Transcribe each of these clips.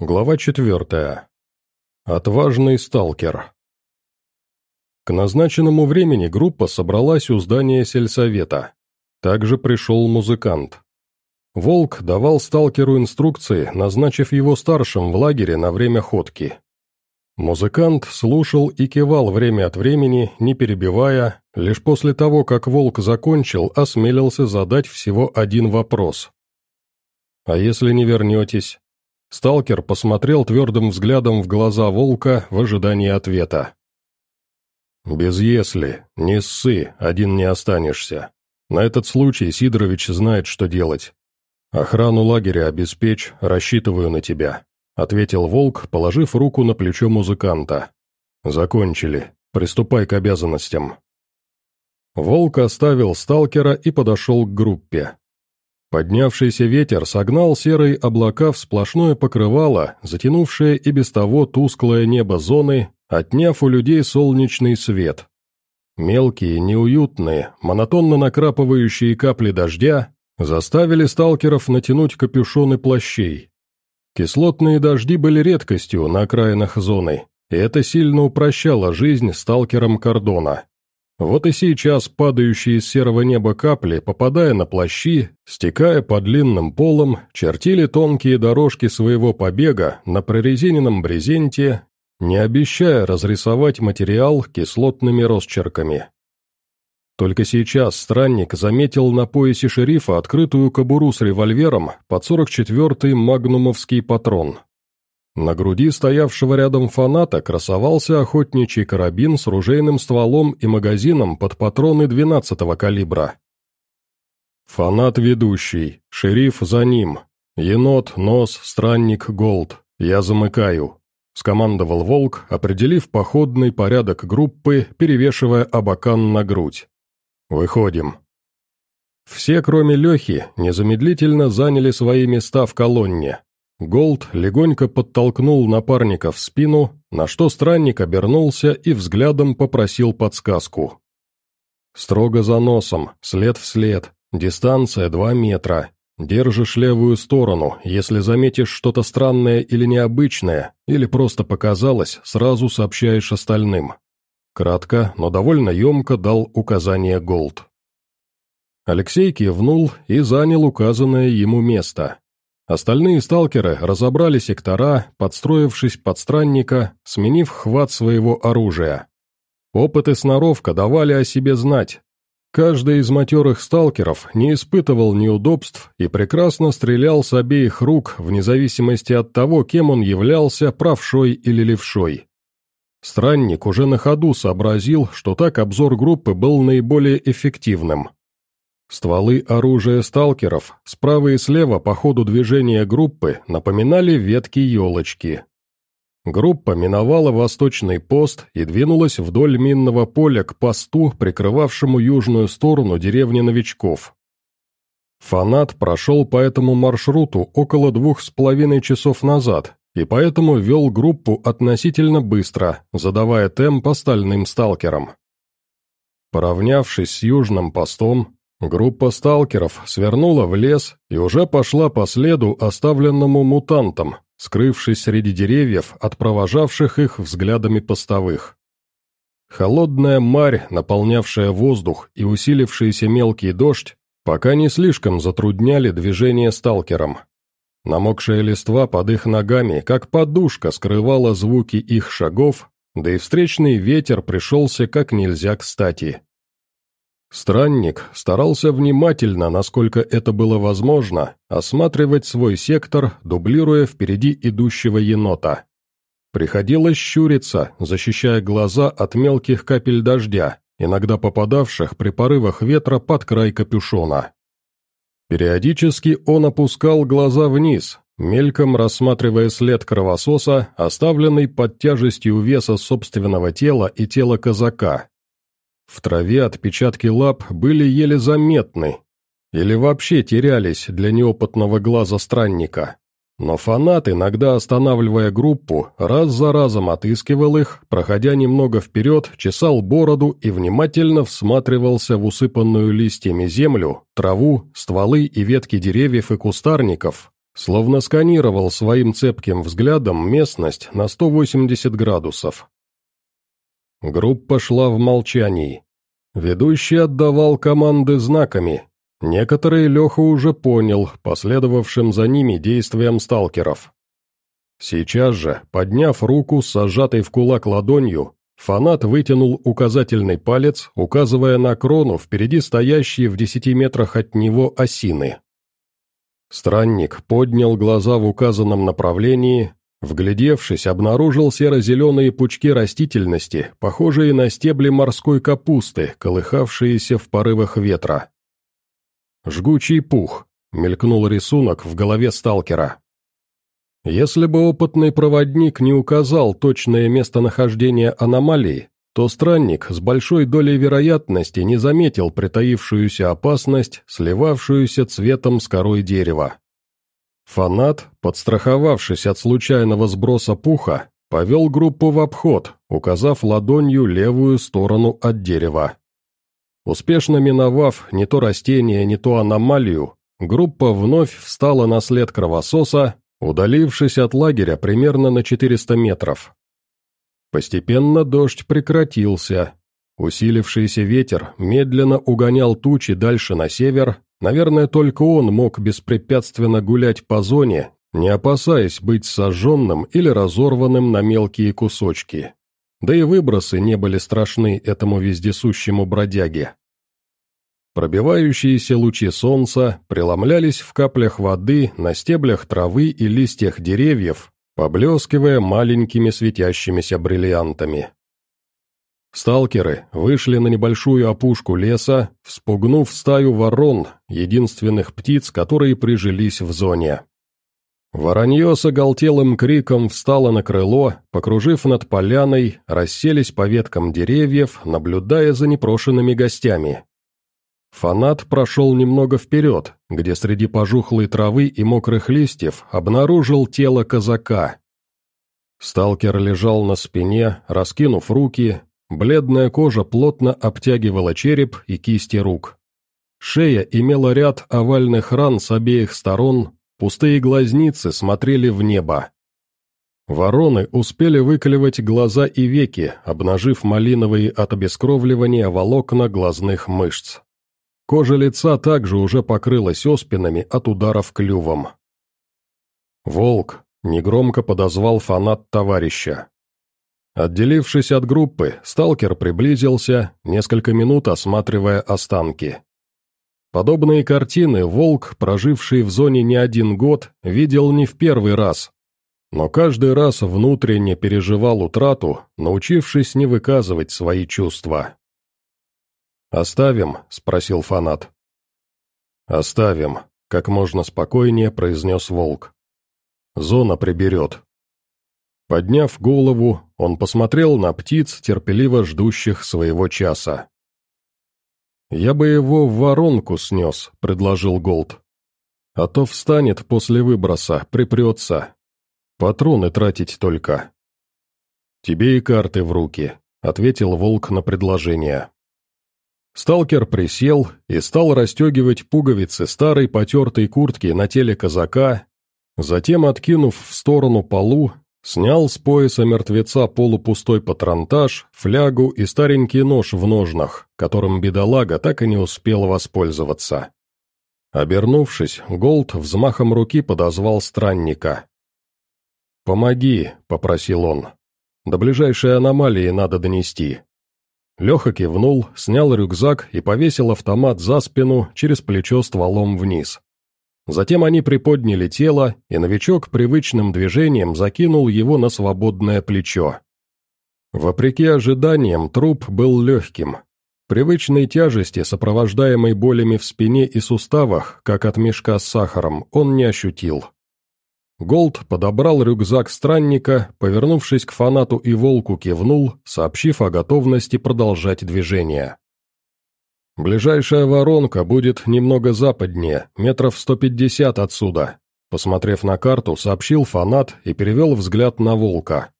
Глава четвертая. Отважный сталкер. К назначенному времени группа собралась у здания сельсовета. Также пришел музыкант. Волк давал сталкеру инструкции, назначив его старшим в лагере на время ходки. Музыкант слушал и кивал время от времени, не перебивая, лишь после того, как Волк закончил, осмелился задать всего один вопрос. «А если не вернетесь?» Сталкер посмотрел твердым взглядом в глаза волка в ожидании ответа. «Без «если», не ссы, один не останешься. На этот случай Сидорович знает, что делать. Охрану лагеря обеспечь, рассчитываю на тебя», — ответил волк, положив руку на плечо музыканта. «Закончили. Приступай к обязанностям». Волк оставил сталкера и подошел к группе. Поднявшийся ветер согнал серые облака в сплошное покрывало, затянувшее и без того тусклое небо зоны, отняв у людей солнечный свет. Мелкие, неуютные, монотонно накрапывающие капли дождя заставили сталкеров натянуть капюшоны плащей. Кислотные дожди были редкостью на окраинах зоны, и это сильно упрощало жизнь сталкерам кордона. Вот и сейчас падающие с серого неба капли, попадая на плащи, стекая по длинным полам, чертили тонкие дорожки своего побега на прорезиненном брезенте, не обещая разрисовать материал кислотными росчерками. Только сейчас странник заметил на поясе шерифа открытую кобуру с револьвером под 44-й магнумовский патрон. На груди стоявшего рядом фаната красовался охотничий карабин с ружейным стволом и магазином под патроны 12-го калибра. Фанат ведущий, шериф за ним, енот, нос, странник, голд, я замыкаю, скомандовал волк, определив походный порядок группы, перевешивая абакан на грудь. Выходим. Все, кроме Лехи, незамедлительно заняли свои места в колонне. Голд легонько подтолкнул напарника в спину, на что странник обернулся и взглядом попросил подсказку. «Строго за носом, след в след, дистанция два метра. Держишь левую сторону, если заметишь что-то странное или необычное, или просто показалось, сразу сообщаешь остальным». Кратко, но довольно емко дал указание Голд. Алексей кивнул и занял указанное ему место. Остальные сталкеры разобрали сектора, подстроившись под странника, сменив хват своего оружия. Опыт и сноровка давали о себе знать. Каждый из матерых сталкеров не испытывал неудобств и прекрасно стрелял с обеих рук, вне зависимости от того, кем он являлся, правшой или левшой. Странник уже на ходу сообразил, что так обзор группы был наиболее эффективным. Стволы оружия сталкеров справа и слева по ходу движения группы напоминали ветки елочки. Группа миновала восточный пост и двинулась вдоль минного поля к посту, прикрывавшему южную сторону деревни новичков. Фанат прошел по этому маршруту около двух с половиной часов назад и поэтому вел группу относительно быстро, задавая темп остальным сталкерам. Поравнявшись с южным постом, Группа сталкеров свернула в лес и уже пошла по следу, оставленному мутантом, скрывшись среди деревьев от провожавших их взглядами постовых. Холодная марь, наполнявшая воздух и усилившийся мелкий дождь, пока не слишком затрудняли движение сталкерам. Намокшая листва под их ногами, как подушка, скрывала звуки их шагов, да и встречный ветер пришелся как нельзя кстати. Странник старался внимательно, насколько это было возможно, осматривать свой сектор, дублируя впереди идущего енота. Приходилось щуриться, защищая глаза от мелких капель дождя, иногда попадавших при порывах ветра под край капюшона. Периодически он опускал глаза вниз, мельком рассматривая след кровососа, оставленный под тяжестью веса собственного тела и тела казака, в траве отпечатки лап были еле заметны, или вообще терялись для неопытного глаза странника. Но фанат, иногда останавливая группу, раз за разом отыскивал их, проходя немного вперед, чесал бороду и внимательно всматривался в усыпанную листьями землю, траву, стволы и ветки деревьев и кустарников, словно сканировал своим цепким взглядом местность на 180 градусов. Группа шла в молчании. Ведущий отдавал команды знаками. Некоторые Леха уже понял, последовавшим за ними действиям сталкеров. Сейчас же, подняв руку с сжатой в кулак ладонью, фанат вытянул указательный палец, указывая на крону впереди стоящие в десяти метрах от него осины. Странник поднял глаза в указанном направлении, вглядевшись, обнаружил серо-зеленые пучки растительности, похожие на стебли морской капусты, колыхавшиеся в порывах ветра. «Жгучий пух», — мелькнул рисунок в голове сталкера. Если бы опытный проводник не указал точное местонахождение аномалии, то странник с большой долей вероятности не заметил притаившуюся опасность, сливавшуюся цветом с корой дерева. Фанат, подстраховавшись от случайного сброса пуха, повел группу в обход, указав ладонью левую сторону от дерева. Успешно миновав не то растение, не то аномалию, группа вновь встала на след кровососа, удалившись от лагеря примерно на 400 метров. Постепенно дождь прекратился. Усилившийся ветер медленно угонял тучи дальше на север, наверное, только он мог беспрепятственно гулять по зоне, не опасаясь быть сожженным или разорванным на мелкие кусочки. Да и выбросы не были страшны этому вездесущему бродяге. Пробивающиеся лучи солнца преломлялись в каплях воды на стеблях травы и листьях деревьев, поблескивая маленькими светящимися бриллиантами. Сталкеры вышли на небольшую опушку леса, вспугнув стаю ворон, единственных птиц, которые прижились в зоне. Воронье с оголтелым криком встало на крыло, покружив над поляной, расселись по веткам деревьев, наблюдая за непрошенными гостями. Фанат прошел немного вперед, где среди пожухлой травы и мокрых листьев обнаружил тело казака. Сталкер лежал на спине, раскинув руки, бледная кожа плотно обтягивала череп и кисти рук. Шея имела ряд овальных ран с обеих сторон, пустые глазницы смотрели в небо. Вороны успели выклевать глаза и веки, обнажив малиновые от обескровливания волокна глазных мышц. Кожа лица также уже покрылась оспинами от ударов клювом. «Волк!» — негромко подозвал фанат товарища. Отделившись от группы, сталкер приблизился, несколько минут осматривая останки. Подобные картины Волк, проживший в зоне не один год, видел не в первый раз, но каждый раз внутренне переживал утрату, научившись не выказывать свои чувства. «Оставим?» — спросил фанат. «Оставим», — как можно спокойнее произнес волк. «Зона приберет». Подняв голову, он посмотрел на птиц, терпеливо ждущих своего часа. «Я бы его в воронку снес», — предложил Голд. «А то встанет после выброса, припрется. Патроны тратить только». «Тебе и карты в руки», — ответил Волк на предложение. Сталкер присел и стал расстегивать пуговицы старой потертой куртки на теле казака, затем, откинув в сторону полу, снял с пояса мертвеца полупустой патронтаж, флягу и старенький нож в ножнах, которым бедолага так и не успел воспользоваться. Обернувшись, Голд взмахом руки подозвал странника. «Помоги», — попросил он. «До ближайшей аномалии надо донести». Леха кивнул, снял рюкзак и повесил автомат за спину через плечо стволом вниз. Затем они приподняли тело, и новичок привычным движением закинул его на свободное плечо. Вопреки ожиданиям, труп был легким. Привычной тяжести, сопровождаемой болями в спине и суставах, как от мешка с сахаром, он не ощутил. Голд подобрал рюкзак странника, повернувшись к фанату и волку кивнул, сообщив о готовности продолжать движение. «Ближайшая воронка будет немного западнее, метров 150 отсюда», посмотрев на карту, сообщил фанат и перевел взгляд на волка.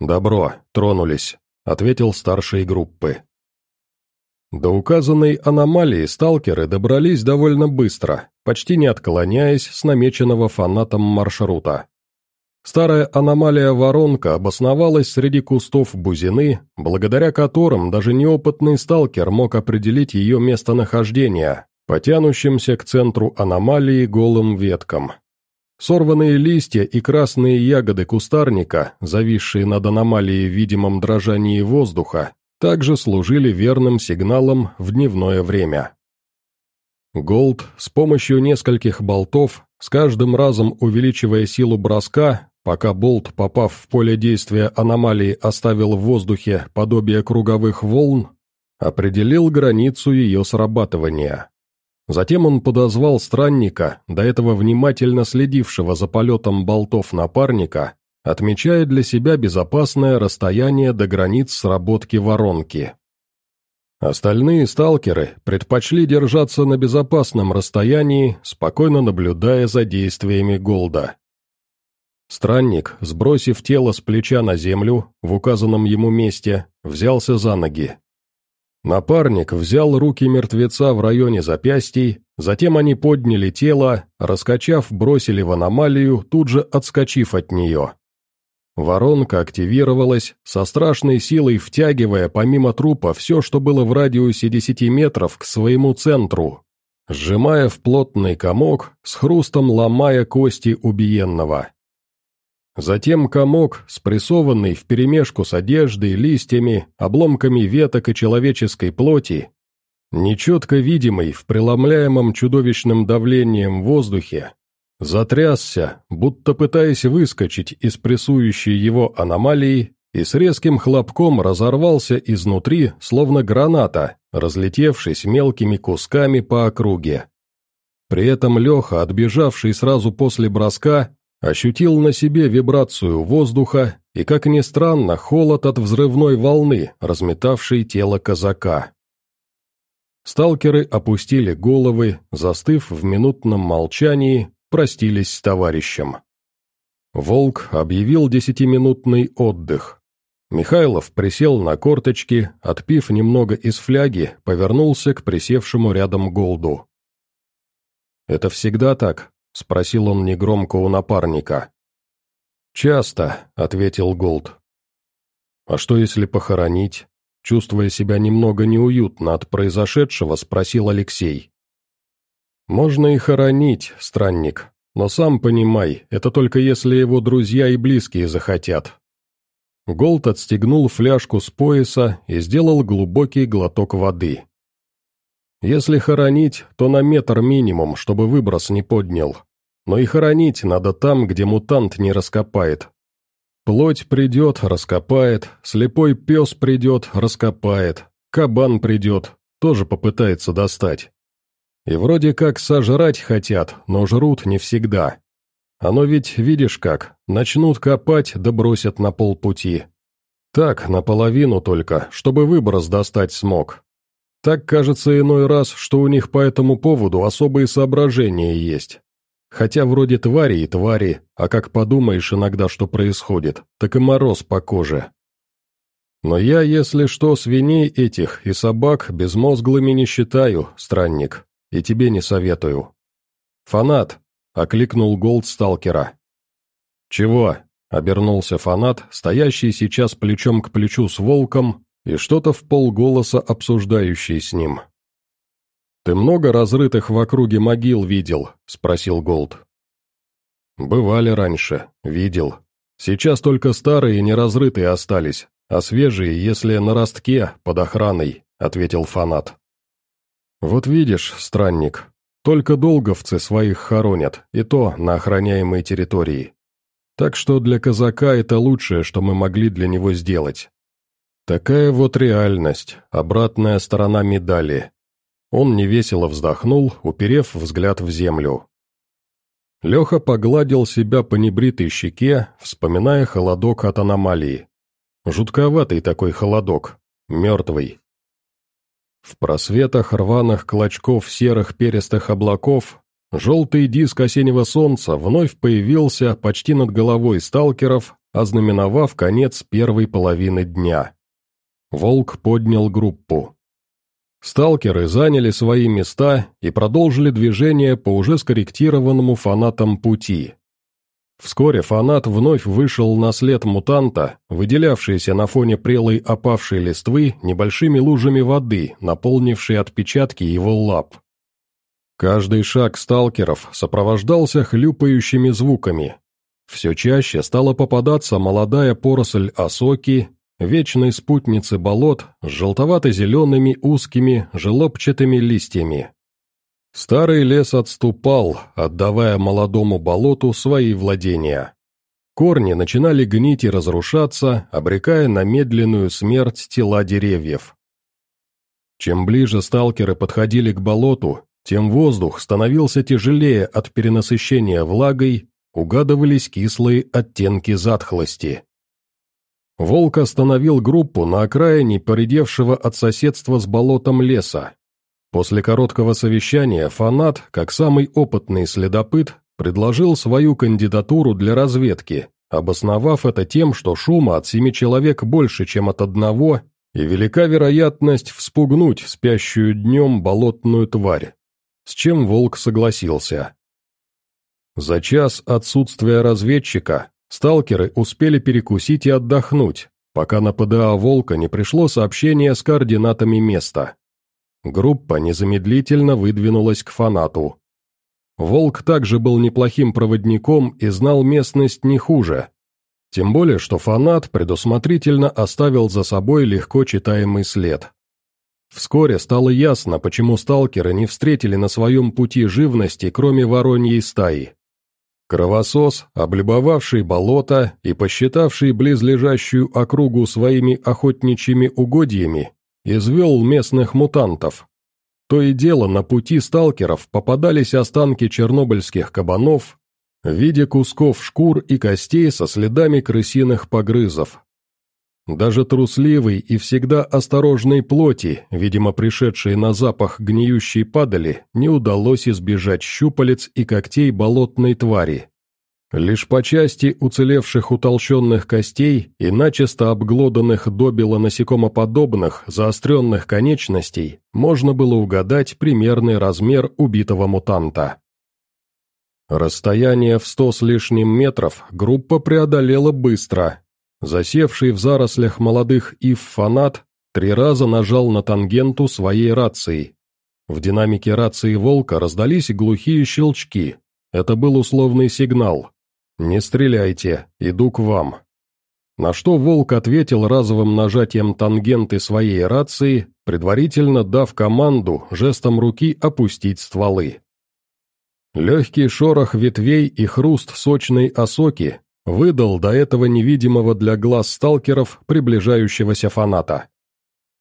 «Добро, тронулись», — ответил старший группы. До указанной аномалии сталкеры добрались довольно быстро, почти не отклоняясь с намеченного фанатом маршрута. Старая аномалия-воронка обосновалась среди кустов бузины, благодаря которым даже неопытный сталкер мог определить ее местонахождение, потянущимся к центру аномалии голым веткам. Сорванные листья и красные ягоды кустарника, зависшие над аномалией в видимом дрожании воздуха, также служили верным сигналом в дневное время. Голд с помощью нескольких болтов, с каждым разом увеличивая силу броска, пока болт, попав в поле действия аномалии, оставил в воздухе подобие круговых волн, определил границу ее срабатывания. Затем он подозвал странника, до этого внимательно следившего за полетом болтов напарника, отмечая для себя безопасное расстояние до границ сработки воронки. Остальные сталкеры предпочли держаться на безопасном расстоянии, спокойно наблюдая за действиями Голда. Странник, сбросив тело с плеча на землю, в указанном ему месте, взялся за ноги. Напарник взял руки мертвеца в районе запястий, затем они подняли тело, раскачав, бросили в аномалию, тут же отскочив от нее. Воронка активировалась, со страшной силой втягивая помимо трупа все, что было в радиусе 10 метров, к своему центру, сжимая в плотный комок, с хрустом ломая кости убиенного. Затем комок, спрессованный вперемешку с одеждой, листьями, обломками веток и человеческой плоти, нечетко видимый в преломляемом чудовищным давлением воздухе, Затрясся, будто пытаясь выскочить из прессующей его аномалии, и с резким хлопком разорвался изнутри, словно граната, разлетевшись мелкими кусками по округе. При этом Леха, отбежавший сразу после броска, ощутил на себе вибрацию воздуха и, как ни странно, холод от взрывной волны, разметавшей тело казака. Сталкеры опустили головы, застыв в минутном молчании, простились с товарищем. Волк объявил десятиминутный отдых. Михайлов присел на корточки, отпив немного из фляги, повернулся к присевшему рядом Голду. «Это всегда так?» — спросил он негромко у напарника. «Часто», — ответил Голд. «А что, если похоронить?» Чувствуя себя немного неуютно от произошедшего, спросил Алексей. «Можно и хоронить, странник, но сам понимай, это только если его друзья и близкие захотят». Голд отстегнул фляжку с пояса и сделал глубокий глоток воды. «Если хоронить, то на метр минимум, чтобы выброс не поднял. Но и хоронить надо там, где мутант не раскопает. Плоть придет, раскопает, слепой пес придет, раскопает, кабан придет, тоже попытается достать. И вроде как сожрать хотят, но жрут не всегда. Оно ведь, видишь как, начнут копать да бросят на полпути. Так, наполовину только, чтобы выброс достать смог. Так кажется иной раз, что у них по этому поводу особые соображения есть. Хотя вроде твари и твари, а как подумаешь иногда, что происходит, так и мороз по коже. Но я, если что, свиней этих и собак безмозглыми не считаю, странник и тебе не советую». «Фанат!» — окликнул Голд сталкера. «Чего?» — обернулся фанат, стоящий сейчас плечом к плечу с волком и что-то в полголоса обсуждающий с ним. «Ты много разрытых в округе могил видел?» — спросил Голд. «Бывали раньше, видел. Сейчас только старые неразрытые остались, а свежие, если на ростке, под охраной», — ответил фанат. «Вот видишь, странник, только долговцы своих хоронят, и то на охраняемой территории. Так что для казака это лучшее, что мы могли для него сделать. Такая вот реальность, обратная сторона медали». Он невесело вздохнул, уперев взгляд в землю. Леха погладил себя по небритой щеке, вспоминая холодок от аномалии. Жутковатый такой холодок, мертвый. В просветах рваных клочков серых перистых облаков желтый диск осеннего солнца вновь появился почти над головой сталкеров, ознаменовав конец первой половины дня. Волк поднял группу. Сталкеры заняли свои места и продолжили движение по уже скорректированному фанатам пути. Вскоре фанат вновь вышел на след мутанта, выделявшийся на фоне прелой опавшей листвы небольшими лужами воды, наполнившей отпечатки его лап. Каждый шаг сталкеров сопровождался хлюпающими звуками. Все чаще стала попадаться молодая поросль осоки, вечной спутницы болот с желтовато-зелеными узкими желобчатыми листьями. Старый лес отступал, отдавая молодому болоту свои владения. Корни начинали гнить и разрушаться, обрекая на медленную смерть тела деревьев. Чем ближе сталкеры подходили к болоту, тем воздух становился тяжелее от перенасыщения влагой, угадывались кислые оттенки затхлости. Волк остановил группу на окраине поредевшего от соседства с болотом леса. После короткого совещания Фанат, как самый опытный следопыт, предложил свою кандидатуру для разведки, обосновав это тем, что шума от семи человек больше, чем от одного, и велика вероятность вспугнуть спящую днем болотную тварь. С чем Волк согласился. За час отсутствия разведчика сталкеры успели перекусить и отдохнуть, пока на ПДА «Волка» не пришло сообщение с координатами места. Группа незамедлительно выдвинулась к фанату. Волк также был неплохим проводником и знал местность не хуже. Тем более, что фанат предусмотрительно оставил за собой легко читаемый след. Вскоре стало ясно, почему сталкеры не встретили на своем пути живности, кроме вороньей стаи. Кровосос, облюбовавший болото и посчитавший близлежащую округу своими охотничьими угодьями, извел местных мутантов. То и дело на пути сталкеров попадались останки чернобыльских кабанов в виде кусков шкур и костей со следами крысиных погрызов. Даже трусливый и всегда осторожной плоти, видимо пришедшей на запах гниющей падали, не удалось избежать щупалец и когтей болотной твари. Лишь по части уцелевших утолщенных костей и начисто обглоданных добело насекомоподобных заостренных конечностей можно было угадать примерный размер убитого мутанта. Расстояние в сто с лишним метров группа преодолела быстро. Засевший в зарослях молодых ив фанат три раза нажал на тангенту своей рации. В динамике рации «Волка» раздались глухие щелчки. Это был условный сигнал. «Не стреляйте, иду к вам». На что Волк ответил разовым нажатием тангенты своей рации, предварительно дав команду жестом руки опустить стволы. Легкий шорох ветвей и хруст сочной осоки выдал до этого невидимого для глаз сталкеров приближающегося фаната.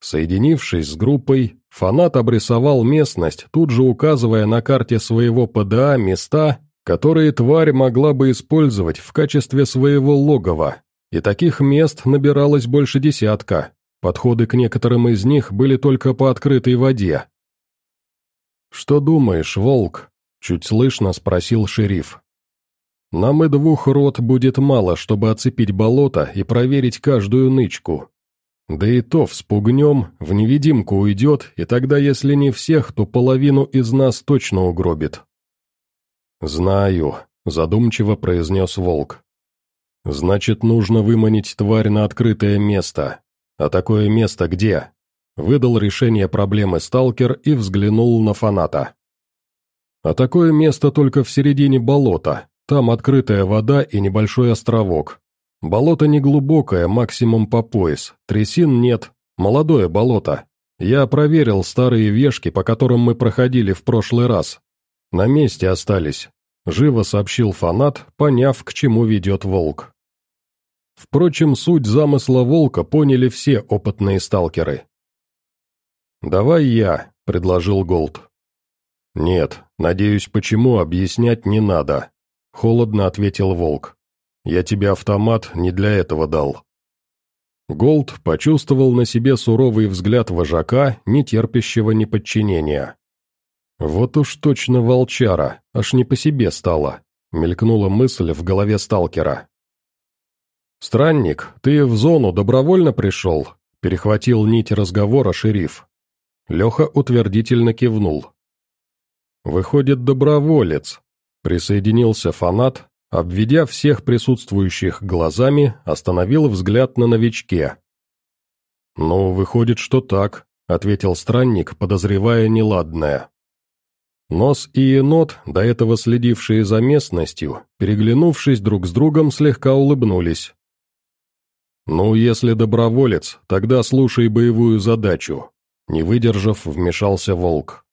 Соединившись с группой, фанат обрисовал местность, тут же указывая на карте своего ПДА места, которые тварь могла бы использовать в качестве своего логова, и таких мест набиралось больше десятка, подходы к некоторым из них были только по открытой воде. «Что думаешь, волк?» — чуть слышно спросил шериф. «Нам и двух рот будет мало, чтобы оцепить болото и проверить каждую нычку. Да и то вспугнем, в невидимку уйдет, и тогда, если не всех, то половину из нас точно угробит». «Знаю», — задумчиво произнес волк. «Значит, нужно выманить тварь на открытое место. А такое место где?» Выдал решение проблемы сталкер и взглянул на фаната. «А такое место только в середине болота. Там открытая вода и небольшой островок. Болото не глубокое, максимум по пояс. Трясин нет. Молодое болото. Я проверил старые вешки, по которым мы проходили в прошлый раз. «На месте остались», — живо сообщил фанат, поняв, к чему ведет волк. Впрочем, суть замысла волка поняли все опытные сталкеры. «Давай я», — предложил Голд. «Нет, надеюсь, почему объяснять не надо», — холодно ответил волк. «Я тебе автомат не для этого дал». Голд почувствовал на себе суровый взгляд вожака, не терпящего неподчинения. «Вот уж точно волчара, аж не по себе стало», — мелькнула мысль в голове сталкера. «Странник, ты в зону добровольно пришел?» — перехватил нить разговора шериф. Леха утвердительно кивнул. «Выходит, доброволец», — присоединился фанат, обведя всех присутствующих глазами, остановил взгляд на новичке. «Ну, выходит, что так», — ответил странник, подозревая неладное. Нос и енот, до этого следившие за местностью, переглянувшись друг с другом, слегка улыбнулись. «Ну, если доброволец, тогда слушай боевую задачу», — не выдержав, вмешался волк.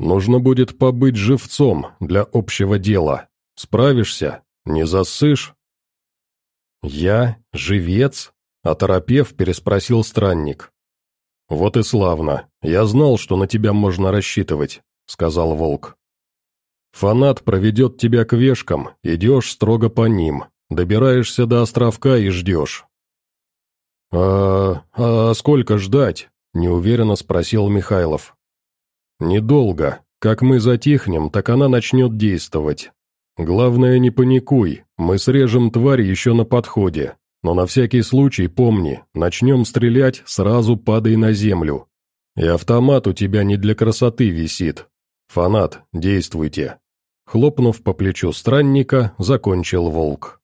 «Нужно будет побыть живцом для общего дела. Справишься? Не засышь?» «Я? Живец?» — оторопев, переспросил странник. «Вот и славно. Я знал, что на тебя можно рассчитывать сказал волк. «Фанат проведет тебя к вешкам, идешь строго по ним, добираешься до островка и ждешь». «А, а сколько ждать?» – неуверенно спросил Михайлов. «Недолго. Как мы затихнем, так она начнет действовать. Главное, не паникуй, мы срежем тварь еще на подходе. Но на всякий случай помни, начнем стрелять, сразу падай на землю. И автомат у тебя не для красоты висит, «Фанат, действуйте!» Хлопнув по плечу странника, закончил волк.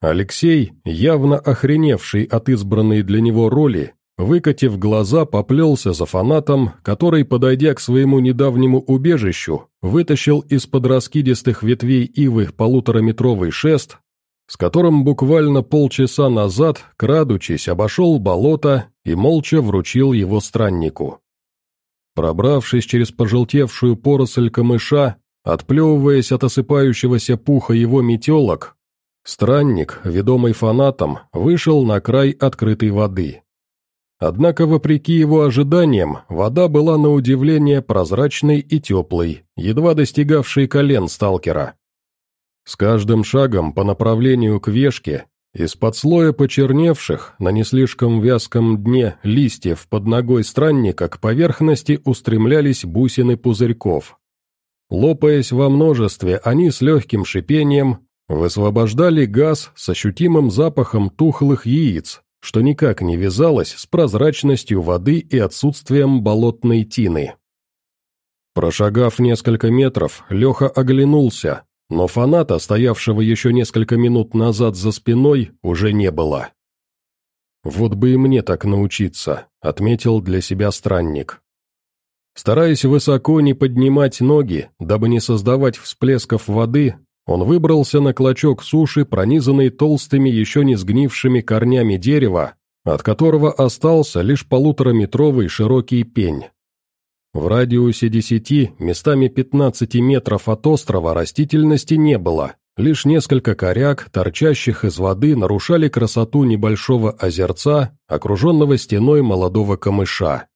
Алексей, явно охреневший от избранной для него роли, выкатив глаза, поплелся за фанатом, который, подойдя к своему недавнему убежищу, вытащил из-под раскидистых ветвей ивы полутораметровый шест, с которым буквально полчаса назад, крадучись, обошел болото и молча вручил его страннику. Пробравшись через пожелтевшую поросль камыша, отплевываясь от осыпающегося пуха его метелок, странник, ведомый фанатом, вышел на край открытой воды. Однако, вопреки его ожиданиям, вода была на удивление прозрачной и теплой, едва достигавшей колен сталкера. С каждым шагом по направлению к вешке из-под слоя почерневших, на не слишком вязком дне листьев под ногой странника к поверхности устремлялись бусины пузырьков. Лопаясь во множестве, они с легким шипением высвобождали газ с ощутимым запахом тухлых яиц, что никак не вязалось с прозрачностью воды и отсутствием болотной тины. Прошагав несколько метров, Леха оглянулся, но фаната, стоявшего еще несколько минут назад за спиной, уже не было. «Вот бы и мне так научиться», — отметил для себя странник. Стараясь высоко не поднимать ноги, дабы не создавать всплесков воды, он выбрался на клочок суши, пронизанный толстыми еще не сгнившими корнями дерева, от которого остался лишь полутораметровый широкий пень. В радиусе 10, местами 15 метров от острова растительности не было, лишь несколько коряк, торчащих из воды, нарушали красоту небольшого озерца, окруженного стеной молодого камыша.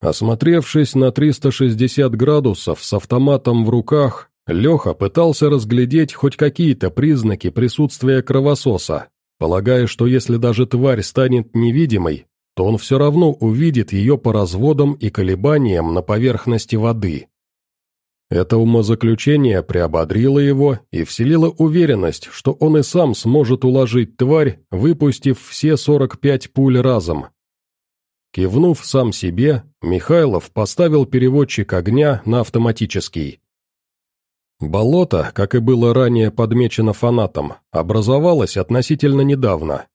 Осмотревшись на 360 градусов с автоматом в руках, Леха пытался разглядеть хоть какие-то признаки присутствия кровососа, полагая, что если даже тварь станет невидимой, то он все равно увидит ее по разводам и колебаниям на поверхности воды. Это умозаключение приободрило его и вселило уверенность, что он и сам сможет уложить тварь, выпустив все 45 пуль разом. Кивнув сам себе, Михайлов поставил переводчик огня на автоматический. Болото, как и было ранее подмечено фанатом, образовалось относительно недавно,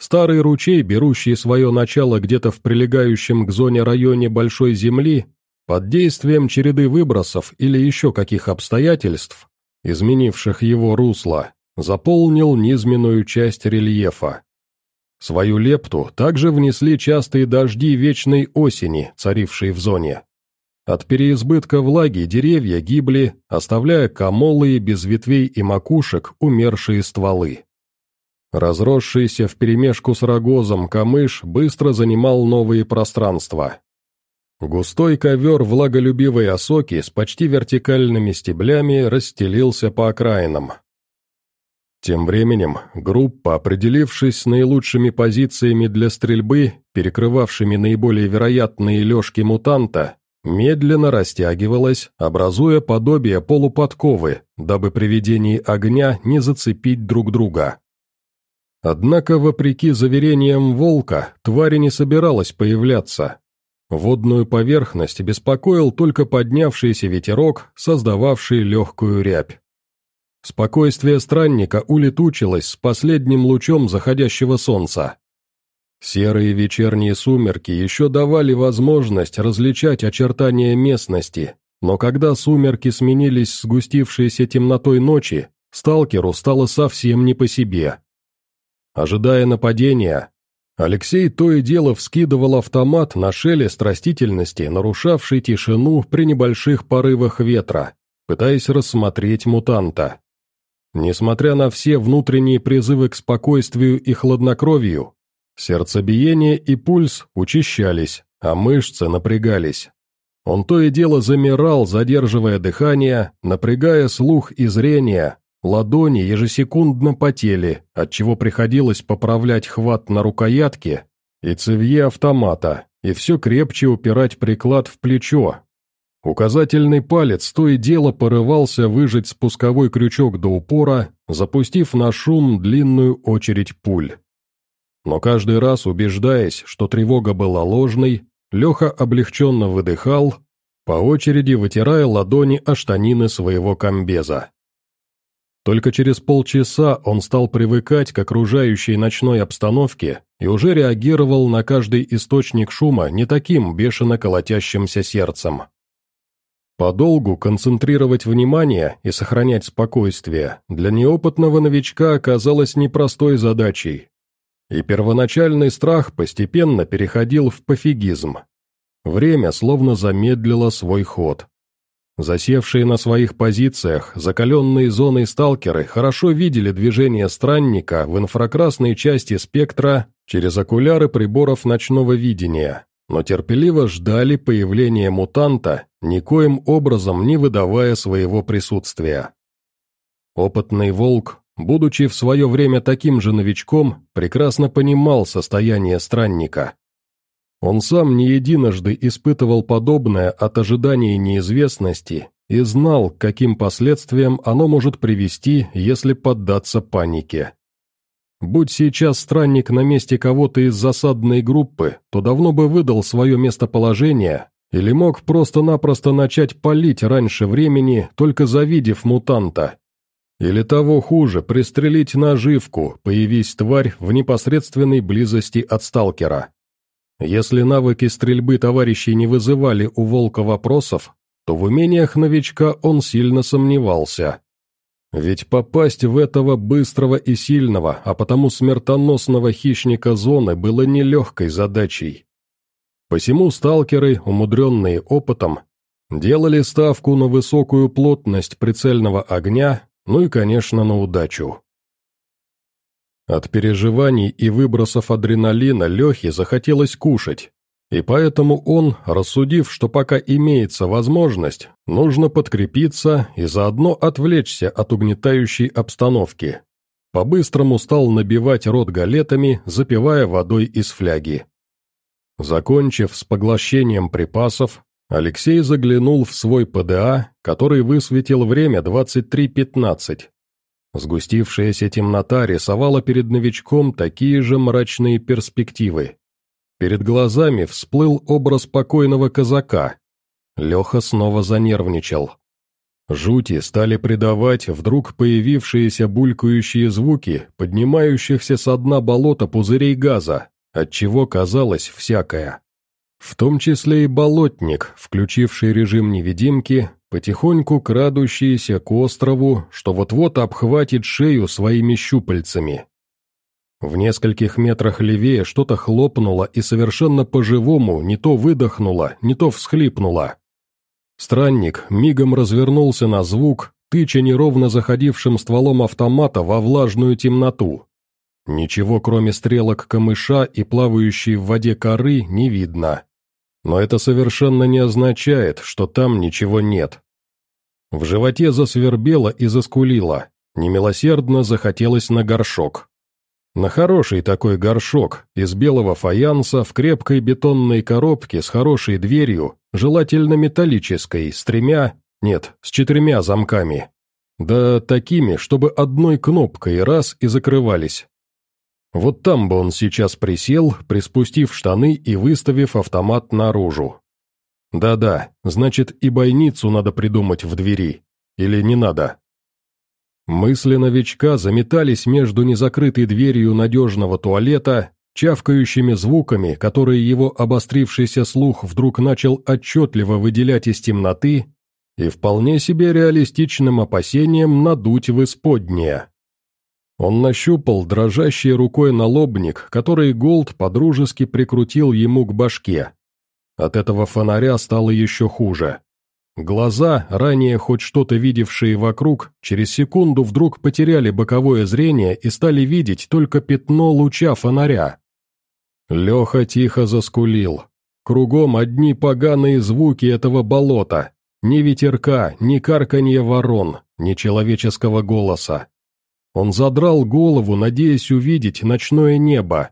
Старый ручей, берущий свое начало где-то в прилегающем к зоне районе Большой Земли, под действием череды выбросов или еще каких обстоятельств, изменивших его русло, заполнил низменную часть рельефа. Свою лепту также внесли частые дожди вечной осени, царившие в зоне. От переизбытка влаги деревья гибли, оставляя комолые без ветвей и макушек умершие стволы. Разросшийся вперемешку с рогозом камыш быстро занимал новые пространства. Густой ковер влаголюбивой осоки с почти вертикальными стеблями расстелился по окраинам. Тем временем группа, определившись с наилучшими позициями для стрельбы, перекрывавшими наиболее вероятные лёжки мутанта, медленно растягивалась, образуя подобие полуподковы, дабы при ведении огня не зацепить друг друга. Однако, вопреки заверениям волка, тварь не собиралась появляться. Водную поверхность беспокоил только поднявшийся ветерок, создававший легкую рябь. Спокойствие странника улетучилось с последним лучом заходящего солнца. Серые вечерние сумерки еще давали возможность различать очертания местности, но когда сумерки сменились сгустившейся темнотой ночи, сталкеру стало совсем не по себе. Ожидая нападения, Алексей то и дело вскидывал автомат на шелест растительности, нарушавший тишину при небольших порывах ветра, пытаясь рассмотреть мутанта. Несмотря на все внутренние призывы к спокойствию и хладнокровию, сердцебиение и пульс учащались, а мышцы напрягались. Он то и дело замирал, задерживая дыхание, напрягая слух и зрение, ладони ежесекундно потели, отчего приходилось поправлять хват на рукоятке и цевье автомата, и все крепче упирать приклад в плечо. Указательный палец то и дело порывался выжать спусковой крючок до упора, запустив на шум длинную очередь пуль. Но каждый раз, убеждаясь, что тревога была ложной, Леха облегченно выдыхал, по очереди вытирая ладони о штанины своего комбеза. Только через полчаса он стал привыкать к окружающей ночной обстановке и уже реагировал на каждый источник шума не таким бешено колотящимся сердцем. Подолгу концентрировать внимание и сохранять спокойствие для неопытного новичка оказалось непростой задачей, и первоначальный страх постепенно переходил в пофигизм. Время словно замедлило свой ход. Засевшие на своих позициях, закаленные зоной сталкеры хорошо видели движение странника в инфракрасной части спектра через окуляры приборов ночного видения, но терпеливо ждали появления мутанта, никоим образом не выдавая своего присутствия. Опытный волк будучи в свое время таким же новичком, прекрасно понимал состояние странника. Он сам не единожды испытывал подобное от ожидания неизвестности и знал, каким последствиям оно может привести, если поддаться панике. Будь сейчас странник на месте кого-то из засадной группы, то давно бы выдал свое местоположение или мог просто-напросто начать палить раньше времени, только завидев мутанта, или того хуже, пристрелить наживку, появись тварь в непосредственной близости от сталкера. Если навыки стрельбы товарищей не вызывали у Волка вопросов, то в умениях новичка он сильно сомневался. Ведь попасть в этого быстрого и сильного, а потому смертоносного хищника зоны было нелегкой задачей. Посему сталкеры, умудренные опытом, делали ставку на высокую плотность прицельного огня ну и, конечно, на удачу. От переживаний и выбросов адреналина Лехе захотелось кушать, и поэтому он, рассудив, что пока имеется возможность, нужно подкрепиться и заодно отвлечься от угнетающей обстановки, по-быстрому стал набивать рот галетами, запивая водой из фляги. Закончив с поглощением припасов, Алексей заглянул в свой ПДА, который высветил время 23.15. Сгустившаяся темнота рисовала перед новичком такие же мрачные перспективы. Перед глазами всплыл образ покойного казака. Леха снова занервничал. Жути стали придавать вдруг появившиеся булькающие звуки, поднимающихся со дна болота пузырей газа, отчего казалось всякое. В том числе и болотник, включивший режим невидимки, потихоньку крадущийся к острову, что вот-вот обхватит шею своими щупальцами. В нескольких метрах левее что-то хлопнуло и совершенно по-живому не то выдохнуло, не то всхлипнуло. Странник мигом развернулся на звук, тыча неровно заходившим стволом автомата во влажную темноту. Ничего, кроме стрелок камыша и плавающей в воде коры, не видно. Но это совершенно не означает, что там ничего нет. В животе засвербело и заскулило, немилосердно захотелось на горшок. На хороший такой горшок, из белого фаянса, в крепкой бетонной коробке с хорошей дверью, желательно металлической, с тремя, нет, с четырьмя замками. Да такими, чтобы одной кнопкой раз и закрывались. Вот там бы он сейчас присел, приспустив штаны и выставив автомат наружу. Да-да, значит и бойницу надо придумать в двери. Или не надо? Мысли новичка заметались между незакрытой дверью надежного туалета, чавкающими звуками, которые его обострившийся слух вдруг начал отчетливо выделять из темноты, и вполне себе реалистичным опасением надуть в исподнее. Он нащупал дрожащей рукой налобник, который Голд подружески прикрутил ему к башке. От этого фонаря стало еще хуже. Глаза, ранее хоть что-то видевшие вокруг, через секунду вдруг потеряли боковое зрение и стали видеть только пятно луча фонаря. Леха тихо заскулил. Кругом одни поганые звуки этого болота. Ни ветерка, ни карканье ворон, ни человеческого голоса. Он задрал голову, надеясь увидеть ночное небо.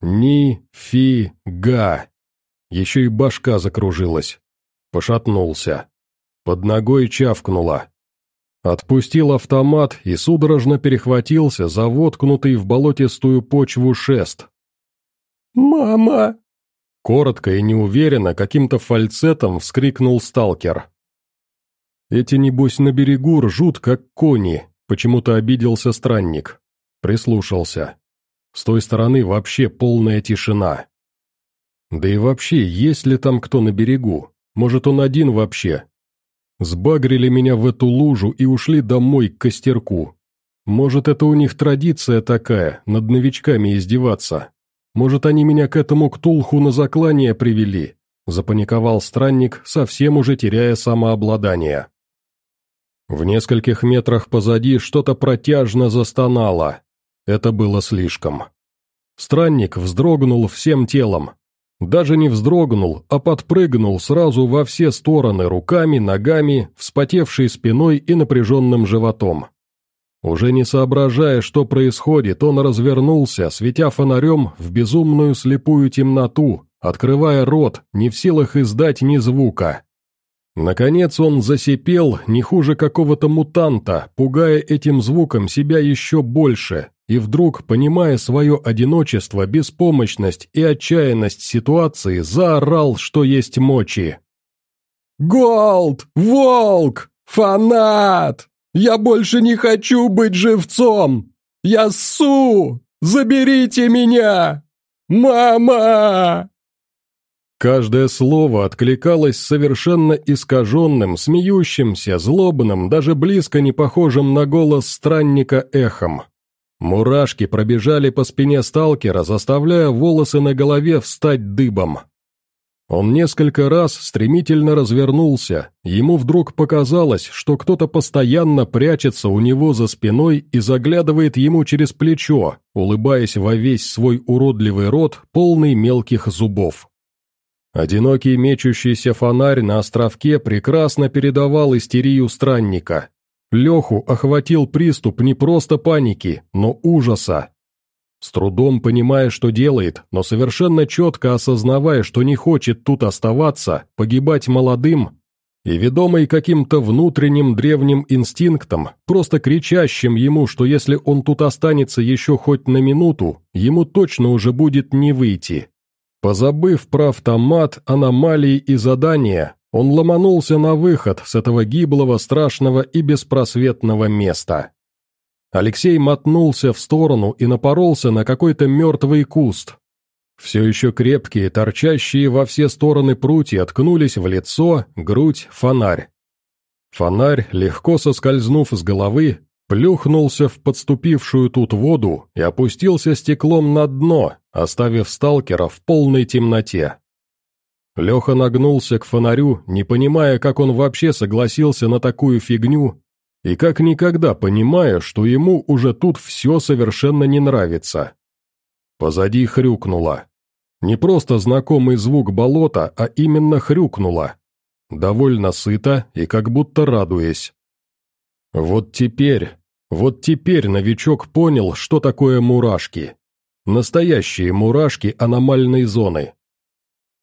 Ни-фи-га. Еще и башка закружилась. Пошатнулся. Под ногой чавкнуло. Отпустил автомат и судорожно перехватился за воткнутый в болотистую почву шест. «Мама!» Коротко и неуверенно, каким-то фальцетом вскрикнул сталкер. «Эти, небось, на берегу ржут, как кони», — почему-то обиделся странник. Прислушался. С той стороны вообще полная тишина. Да и вообще, есть ли там кто на берегу? Может, он один вообще? Сбагрили меня в эту лужу и ушли домой к костерку. Может, это у них традиция такая, над новичками издеваться. Может, они меня к этому ктулху на заклание привели?» Запаниковал странник, совсем уже теряя самообладание. В нескольких метрах позади что-то протяжно застонало. Это было слишком. Странник вздрогнул всем телом. Даже не вздрогнул, а подпрыгнул сразу во все стороны руками, ногами, вспотевшей спиной и напряженным животом. Уже не соображая, что происходит, он развернулся, светя фонарем в безумную слепую темноту, открывая рот, не в силах издать ни звука. Наконец он засипел, не хуже какого-то мутанта, пугая этим звуком себя еще больше, и вдруг, понимая свое одиночество, беспомощность и отчаянность ситуации, заорал, что есть мочи. «Голд! Волк! Фанат! Я больше не хочу быть живцом! Я ссу! Заберите меня! Мама!» Каждое слово откликалось совершенно искаженным, смеющимся, злобным, даже близко не похожим на голос странника эхом. Мурашки пробежали по спине сталкера, заставляя волосы на голове встать дыбом. Он несколько раз стремительно развернулся, ему вдруг показалось, что кто-то постоянно прячется у него за спиной и заглядывает ему через плечо, улыбаясь во весь свой уродливый рот, полный мелких зубов. Одинокий мечущийся фонарь на островке прекрасно передавал истерию странника. Леху охватил приступ не просто паники, но ужаса. С трудом понимая, что делает, но совершенно четко осознавая, что не хочет тут оставаться, погибать молодым, и ведомый каким-то внутренним древним инстинктом, просто кричащим ему, что если он тут останется еще хоть на минуту, ему точно уже будет не выйти. Позабыв про автомат, аномалии и задания, он ломанулся на выход с этого гиблого, страшного и беспросветного места. Алексей мотнулся в сторону и напоролся на какой-то мертвый куст. Все еще крепкие, торчащие во все стороны прутья откнулись в лицо, грудь, фонарь. Фонарь, легко соскользнув с головы, плюхнулся в подступившую тут воду и опустился стеклом на дно, оставив сталкера в полной темноте. Леха нагнулся к фонарю, не понимая, как он вообще согласился на такую фигню, и как никогда понимая, что ему уже тут все совершенно не нравится. Позади хрюкнуло. Не просто знакомый звук болота, а именно хрюкнуло. Довольно сыто и как будто радуясь. Вот теперь, вот теперь новичок понял, что такое мурашки. Настоящие мурашки аномальной зоны.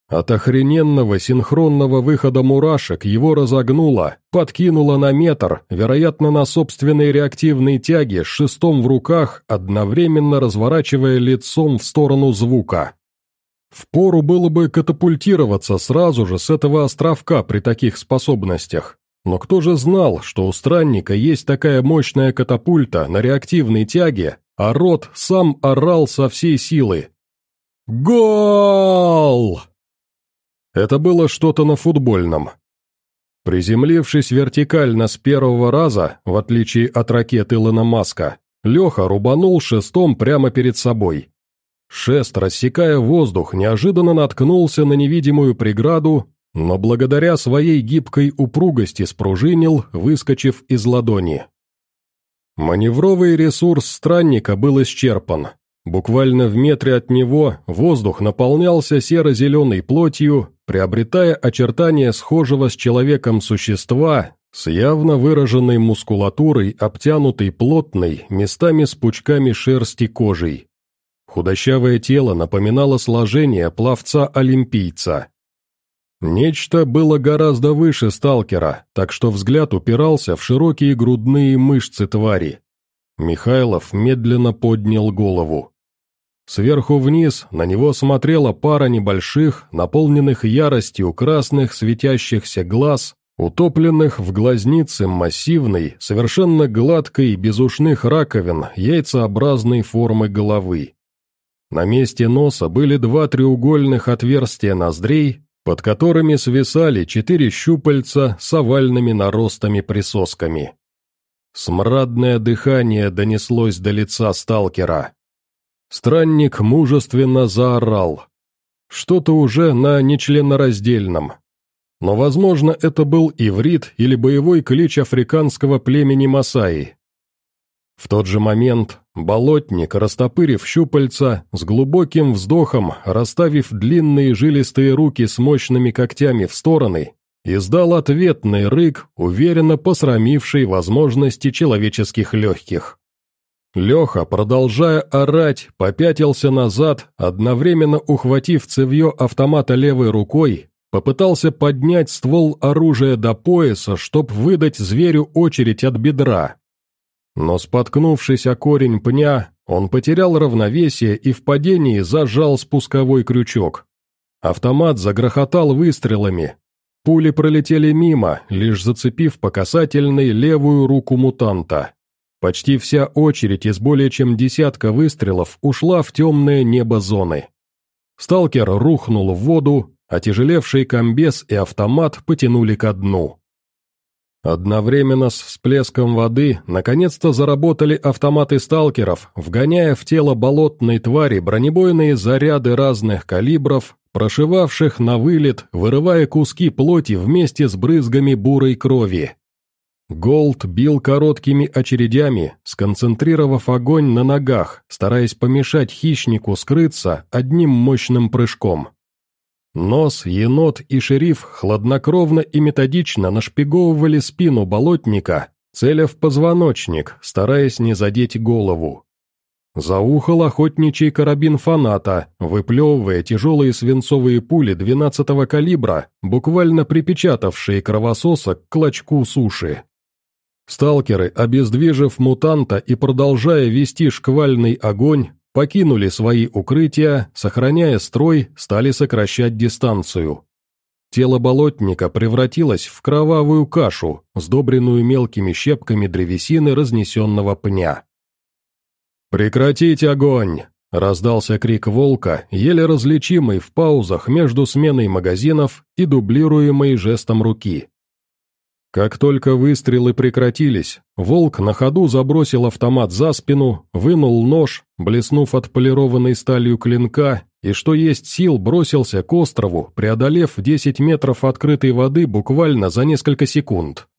От охрененного синхронного выхода мурашек его разогнуло, подкинуло на метр, вероятно, на собственной реактивной тяге с шестом в руках, одновременно разворачивая лицом в сторону звука. Впору было бы катапультироваться сразу же с этого островка при таких способностях. Но кто же знал, что у странника есть такая мощная катапульта на реактивной тяге, а рот сам орал со всей силы. «Гол!» Это было что-то на футбольном. Приземлившись вертикально с первого раза, в отличие от ракеты Илона Маска, Леха рубанул шестом прямо перед собой. Шест, рассекая воздух, неожиданно наткнулся на невидимую преграду, но благодаря своей гибкой упругости спружинил, выскочив из ладони. Маневровый ресурс странника был исчерпан. Буквально в метре от него воздух наполнялся серо-зеленой плотью, приобретая очертания схожего с человеком существа, с явно выраженной мускулатурой, обтянутой плотной, местами с пучками шерсти кожей. Худощавое тело напоминало сложение пловца-олимпийца. Нечто было гораздо выше сталкера, так что взгляд упирался в широкие грудные мышцы твари. Михайлов медленно поднял голову. Сверху вниз на него смотрела пара небольших, наполненных яростью красных светящихся глаз, утопленных в глазнице массивной, совершенно гладкой, без ушных раковин, яйцеобразной формы головы. На месте носа были два треугольных отверстия ноздрей, под которыми свисали четыре щупальца с овальными наростами-присосками. Смрадное дыхание донеслось до лица сталкера. Странник мужественно заорал. Что-то уже на нечленораздельном. Но, возможно, это был иврит или боевой клич африканского племени Масаи. В тот же момент болотник, растопырив щупальца, с глубоким вздохом, расставив длинные жилистые руки с мощными когтями в стороны, издал ответный рык, уверенно посрамивший возможности человеческих легких. Леха, продолжая орать, попятился назад, одновременно ухватив цевье автомата левой рукой, попытался поднять ствол оружия до пояса, чтоб выдать зверю очередь от бедра. Но споткнувшись о корень пня, он потерял равновесие и в падении зажал спусковой крючок. Автомат загрохотал выстрелами. Пули пролетели мимо, лишь зацепив по касательной левую руку мутанта. Почти вся очередь из более чем десятка выстрелов ушла в темное небо зоны. Сталкер рухнул в воду, а тяжелевший комбез и автомат потянули ко дну. Одновременно с всплеском воды наконец-то заработали автоматы сталкеров, вгоняя в тело болотной твари бронебойные заряды разных калибров, прошивавших на вылет, вырывая куски плоти вместе с брызгами бурой крови. Голд бил короткими очередями, сконцентрировав огонь на ногах, стараясь помешать хищнику скрыться одним мощным прыжком. Нос, енот и шериф хладнокровно и методично нашпиговывали спину болотника, целя в позвоночник, стараясь не задеть голову. Заухал охотничий карабин фаната, выплевывая тяжелые свинцовые пули 12-го калибра, буквально припечатавшие кровососа к клочку суши. Сталкеры, обездвижив мутанта и продолжая вести шквальный огонь, покинули свои укрытия, сохраняя строй, стали сокращать дистанцию. Тело болотника превратилось в кровавую кашу, сдобренную мелкими щепками древесины разнесенного пня. «Прекратить огонь!» — раздался крик волка, еле различимый в паузах между сменой магазинов и дублируемый жестом руки. Как только выстрелы прекратились, волк на ходу забросил автомат за спину, вынул нож, блеснув отполированной сталью клинка, и что есть сил бросился к острову, преодолев 10 метров открытой воды буквально за несколько секунд.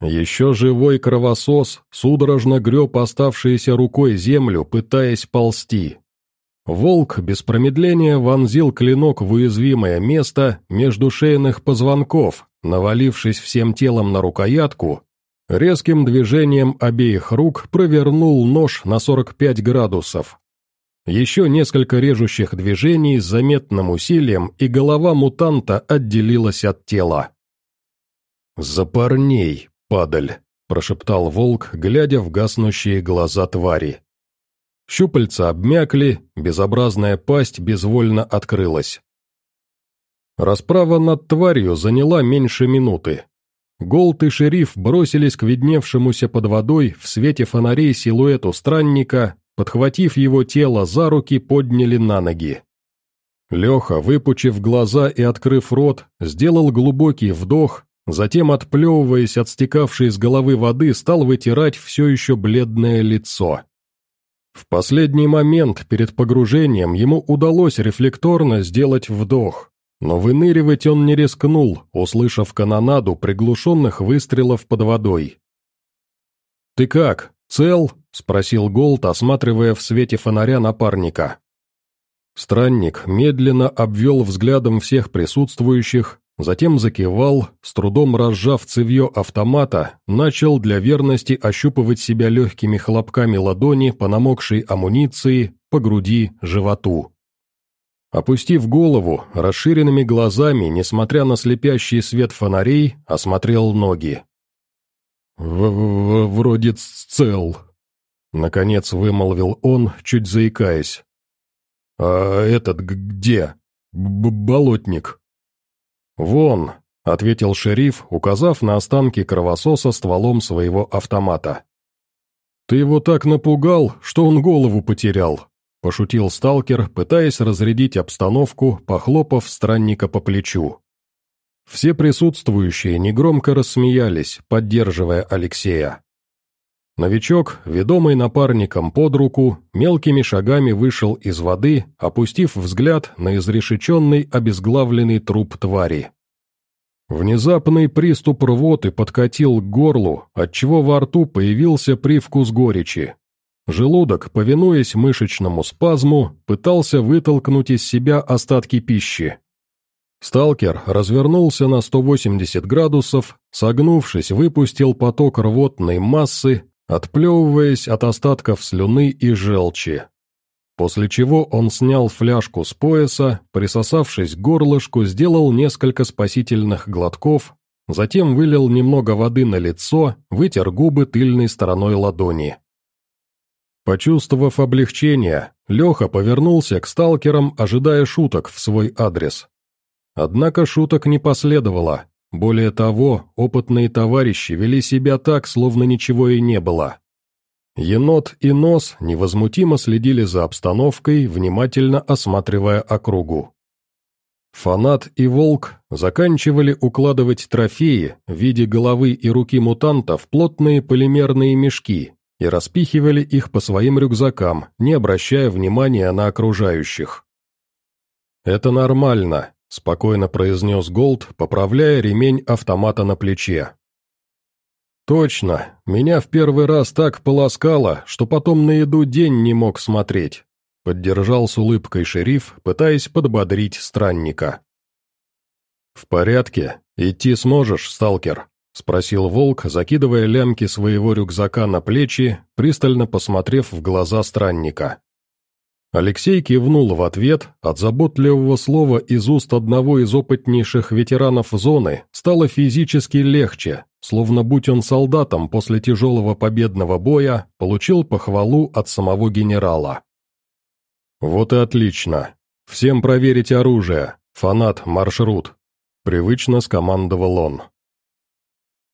Еще живой кровосос судорожно греб оставшейся рукой землю, пытаясь ползти. Волк без промедления вонзил клинок в уязвимое место между шейных позвонков, навалившись всем телом на рукоятку, резким движением обеих рук провернул нож на 45 градусов. Еще несколько режущих движений с заметным усилием, и голова мутанта отделилась от тела. «За парней, падаль!» – прошептал волк, глядя в гаснущие глаза твари. Щупальца обмякли, безобразная пасть безвольно открылась. Расправа над тварью заняла меньше минуты. Голд и шериф бросились к видневшемуся под водой в свете фонарей силуэту странника, подхватив его тело за руки, подняли на ноги. Леха, выпучив глаза и открыв рот, сделал глубокий вдох, затем, отплевываясь от стекавшей с головы воды, стал вытирать все еще бледное лицо. В последний момент перед погружением ему удалось рефлекторно сделать вдох, но выныривать он не рискнул, услышав канонаду приглушенных выстрелов под водой. «Ты как, цел?» — спросил Голд, осматривая в свете фонаря напарника. Странник медленно обвел взглядом всех присутствующих, Затем закивал, с трудом разжав цевье автомата, начал для верности ощупывать себя легкими хлопками ладони по намокшей амуниции, по груди, животу. Опустив голову, расширенными глазами, несмотря на слепящий свет фонарей, осмотрел ноги. В -в «Вроде цел», — наконец вымолвил он, чуть заикаясь. «А этот где? Б Болотник?» «Вон», — ответил шериф, указав на останки кровососа стволом своего автомата. «Ты его так напугал, что он голову потерял», — пошутил сталкер, пытаясь разрядить обстановку, похлопав странника по плечу. Все присутствующие негромко рассмеялись, поддерживая Алексея. Новичок, ведомый напарником под руку, мелкими шагами вышел из воды, опустив взгляд на изрешеченный обезглавленный труп твари. Внезапный приступ рвоты подкатил к горлу, отчего во рту появился привкус горечи. Желудок, повинуясь мышечному спазму, пытался вытолкнуть из себя остатки пищи. Сталкер развернулся на 180 градусов, согнувшись, выпустил поток рвотной массы, отплевываясь от остатков слюны и желчи. После чего он снял фляжку с пояса, присосавшись к горлышку, сделал несколько спасительных глотков, затем вылил немного воды на лицо, вытер губы тыльной стороной ладони. Почувствовав облегчение, Леха повернулся к сталкерам, ожидая шуток в свой адрес. Однако шуток не последовало, более того, опытные товарищи вели себя так, словно ничего и не было. Енот и Нос невозмутимо следили за обстановкой, внимательно осматривая округу. Фанат и Волк заканчивали укладывать трофеи в виде головы и руки мутанта в плотные полимерные мешки и распихивали их по своим рюкзакам, не обращая внимания на окружающих. «Это нормально», спокойно произнес Голд, поправляя ремень автомата на плече. «Точно, меня в первый раз так полоскало, что потом на еду день не мог смотреть», поддержал с улыбкой шериф, пытаясь подбодрить странника. «В порядке? Идти сможешь, сталкер?» — спросил Волк, закидывая лямки своего рюкзака на плечи, пристально посмотрев в глаза странника. Алексей кивнул в ответ, от заботливого слова из уст одного из опытнейших ветеранов зоны стало физически легче, словно будь он солдатом после тяжелого победного боя, получил похвалу от самого генерала. «Вот и отлично. Всем проверить оружие. Фанат, маршрут», — привычно скомандовал он.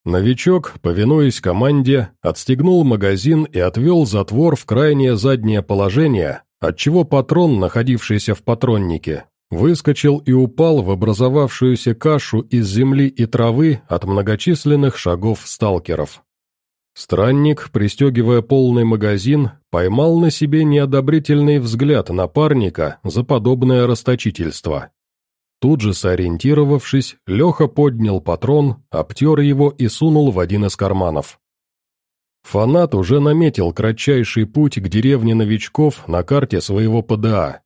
Новичок, повинуясь команде, отстегнул магазин и отвел затвор в крайнее заднее положение, отчего патрон, находившийся в патроннике, выскочил и упал в образовавшуюся кашу из земли и травы от многочисленных шагов сталкеров. Странник, пристегивая полный магазин, поймал на себе неодобрительный взгляд напарника за подобное расточительство. Тут же сориентировавшись, Леха поднял патрон, обтер его и сунул в один из карманов. Фанат уже наметил кратчайший путь к деревне новичков на карте своего ПДА.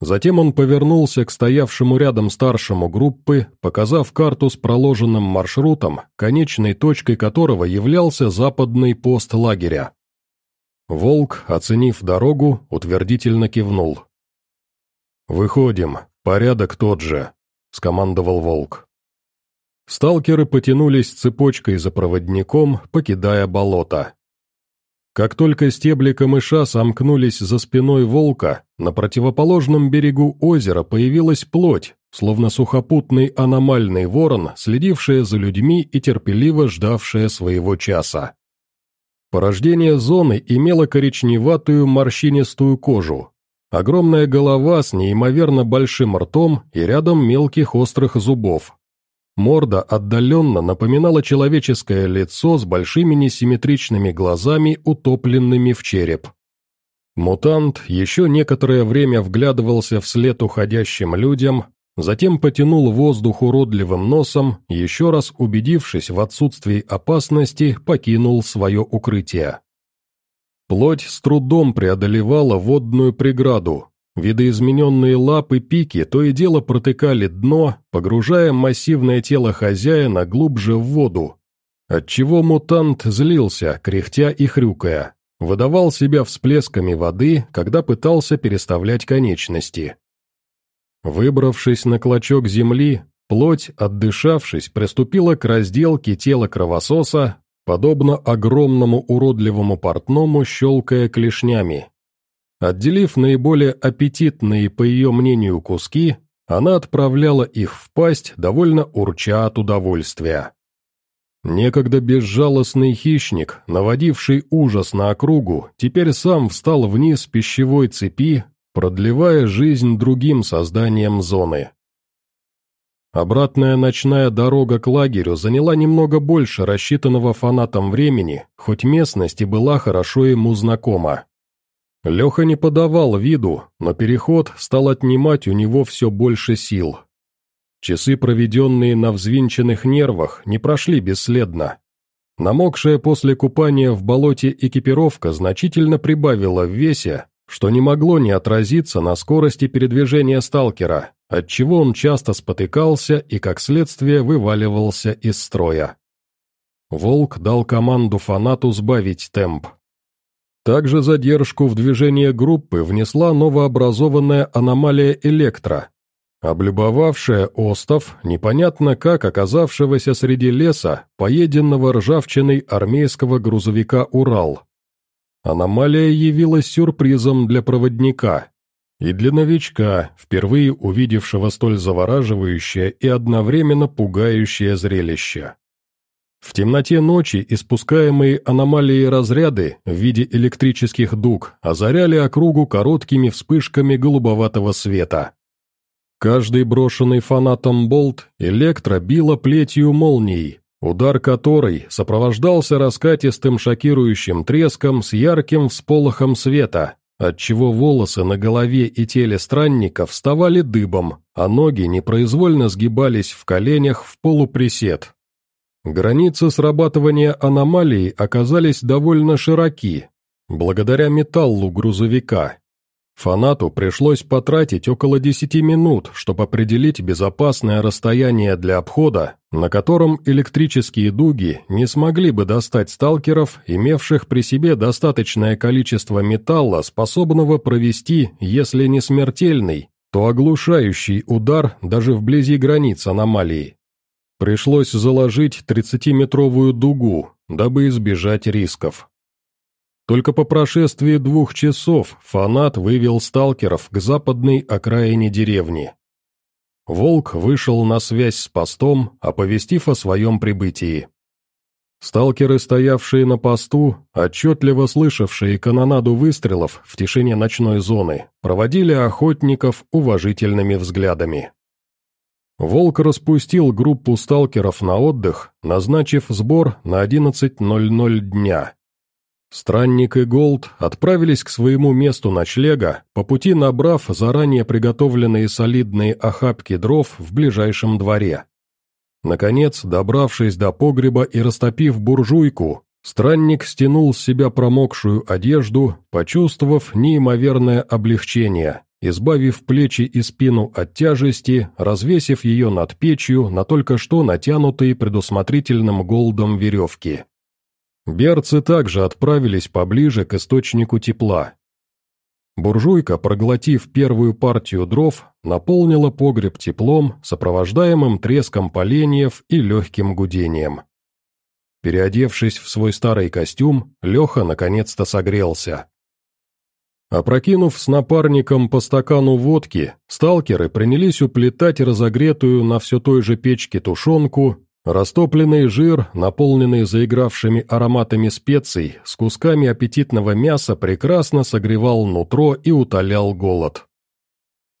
Затем он повернулся к стоявшему рядом старшему группы, показав карту с проложенным маршрутом, конечной точкой которого являлся западный пост лагеря. Волк, оценив дорогу, утвердительно кивнул. «Выходим, порядок тот же», — скомандовал Волк. Сталкеры потянулись цепочкой за проводником, покидая болото. Как только стебли камыша сомкнулись за спиной волка, на противоположном берегу озера появилась плоть, словно сухопутный аномальный ворон, следившая за людьми и терпеливо ждавшая своего часа. Порождение зоны имело коричневатую морщинистую кожу, огромная голова с неимоверно большим ртом и рядом мелких острых зубов. Морда отдаленно напоминала человеческое лицо с большими несимметричными глазами, утопленными в череп. Мутант еще некоторое время вглядывался вслед уходящим людям, Затем потянул воздух уродливым носом, еще раз убедившись в отсутствии опасности, покинул свое укрытие. Плоть с трудом преодолевала водную преграду. Видоизмененные лапы пики то и дело протыкали дно, погружая массивное тело хозяина глубже в воду. Отчего мутант злился, кряхтя и хрюкая. Выдавал себя всплесками воды, когда пытался переставлять конечности. Выбравшись на клочок земли, плоть, отдышавшись, приступила к разделке тела кровососа, подобно огромному уродливому портному, щелкая клешнями. Отделив наиболее аппетитные, по ее мнению, куски, она отправляла их в пасть, довольно урча от удовольствия. Некогда безжалостный хищник, наводивший ужас на округу, теперь сам встал вниз пищевой цепи, продлевая жизнь другим созданиям зоны. Обратная ночная дорога к лагерю заняла немного больше рассчитанного фанатом времени, хоть местность и была хорошо ему знакома. Леха не подавал виду, но переход стал отнимать у него все больше сил. Часы, проведенные на взвинченных нервах, не прошли бесследно. Намокшая после купания в болоте экипировка значительно прибавила в весе, что не могло не отразиться на скорости передвижения сталкера, отчего он часто спотыкался и, как следствие, вываливался из строя. Волк дал команду фанату сбавить темп. Также задержку в движении группы внесла новообразованная аномалия электро, облюбовавшая остов, непонятно как оказавшегося среди леса, поеденного ржавчиной армейского грузовика «Урал». Аномалия явилась сюрпризом для проводника и для новичка, впервые увидевшего столь завораживающее и одновременно пугающее зрелище. В темноте ночи испускаемые аномалией разряды в виде электрических дуг озаряли округу короткими вспышками голубоватого света. Каждый брошенный фанатом болт электро било плетью молний, удар которой сопровождался раскатистым шокирующим треском с ярким всполохом света, отчего волосы на голове и теле странника вставали дыбом, а ноги непроизвольно сгибались в коленях в полуприсед. Границы срабатывания аномалий оказались довольно широки, благодаря металлу грузовика, Фанату пришлось потратить около 10 минут, чтобы определить безопасное расстояние для обхода, на котором электрические дуги не смогли бы достать сталкеров, имевших при себе достаточное количество металла, способного провести, если не смертельный, то оглушающий удар даже вблизи границ аномалии. Пришлось заложить 30-метровую дугу, дабы избежать рисков. Только по прошествии двух часов фанат вывел сталкеров к западной окраине деревни. Волк вышел на связь с постом, оповестив о своем прибытии. Сталкеры, стоявшие на посту, отчетливо слышавшие канонаду выстрелов в тишине ночной зоны, проводили охотников уважительными взглядами. Волк распустил группу сталкеров на отдых, назначив сбор на 11.00 дня. Странник и Голд отправились к своему месту ночлега, по пути набрав заранее приготовленные солидные охапки дров в ближайшем дворе. Наконец, добравшись до погреба и растопив буржуйку, странник стянул с себя промокшую одежду, почувствовав неимоверное облегчение, избавив плечи и спину от тяжести, развесив ее над печью на только что натянутые предусмотрительным голдом веревки. Берцы также отправились поближе к источнику тепла. Буржуйка, проглотив первую партию дров, наполнила погреб теплом, сопровождаемым треском поленьев и легким гудением. Переодевшись в свой старый костюм, Леха наконец-то согрелся. Опрокинув с напарником по стакану водки, сталкеры принялись уплетать разогретую на все той же печке тушенку, растопленный жир, наполненный заигравшими ароматами специй, с кусками аппетитного мяса прекрасно согревал нутро и утолял голод.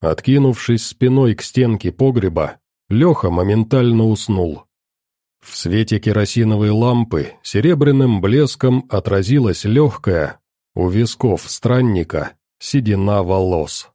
Откинувшись спиной к стенке погреба, Леха моментально уснул. В свете керосиновой лампы серебряным блеском отразилась легкая, у висков странника седина волос.